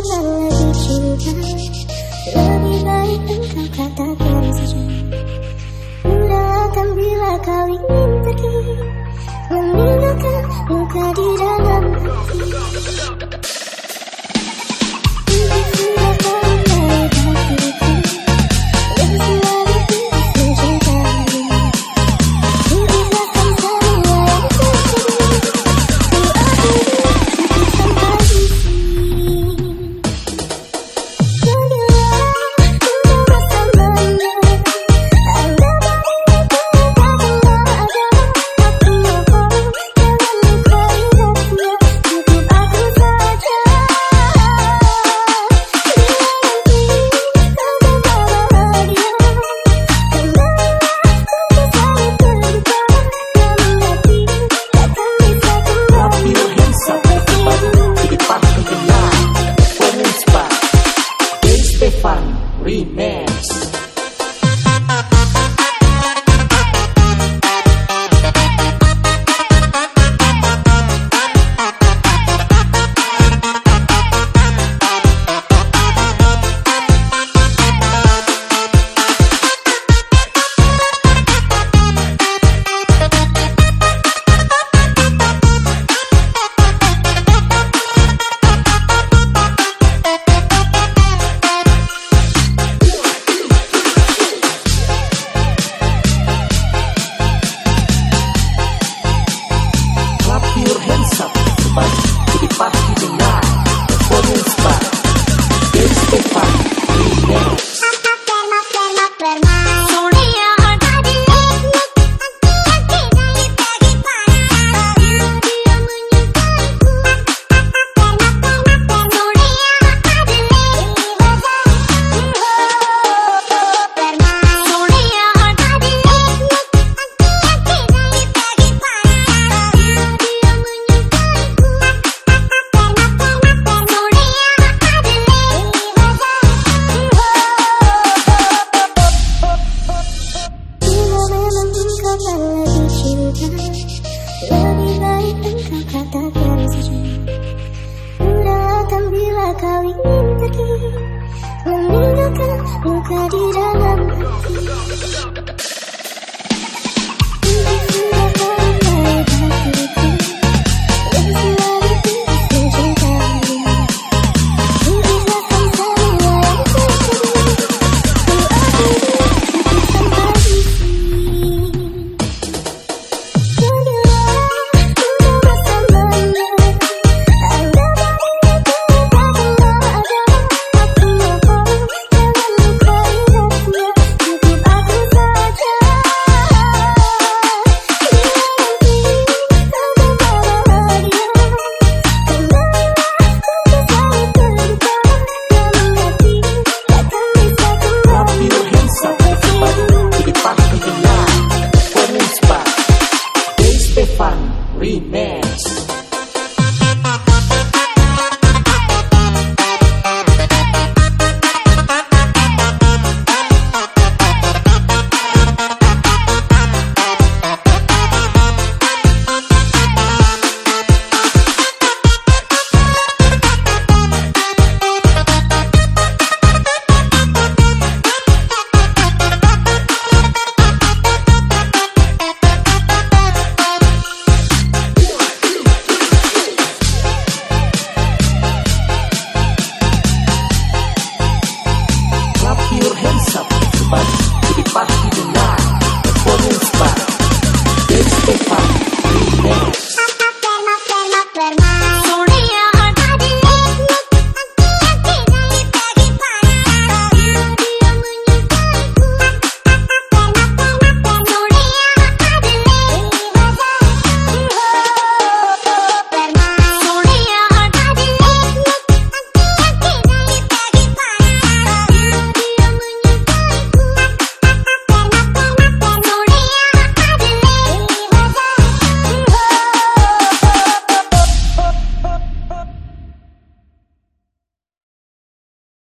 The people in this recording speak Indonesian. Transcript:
mana lagi cinta Lebih baik engkau katakan saja Udahkan bila kau ingin pergi Meninggalkan luka di dalam hati me. yang lebih cinta Lebih baik engkau katakan saja Udahlah bila kau ingin pergi Meninggalkan luka di dalam Remix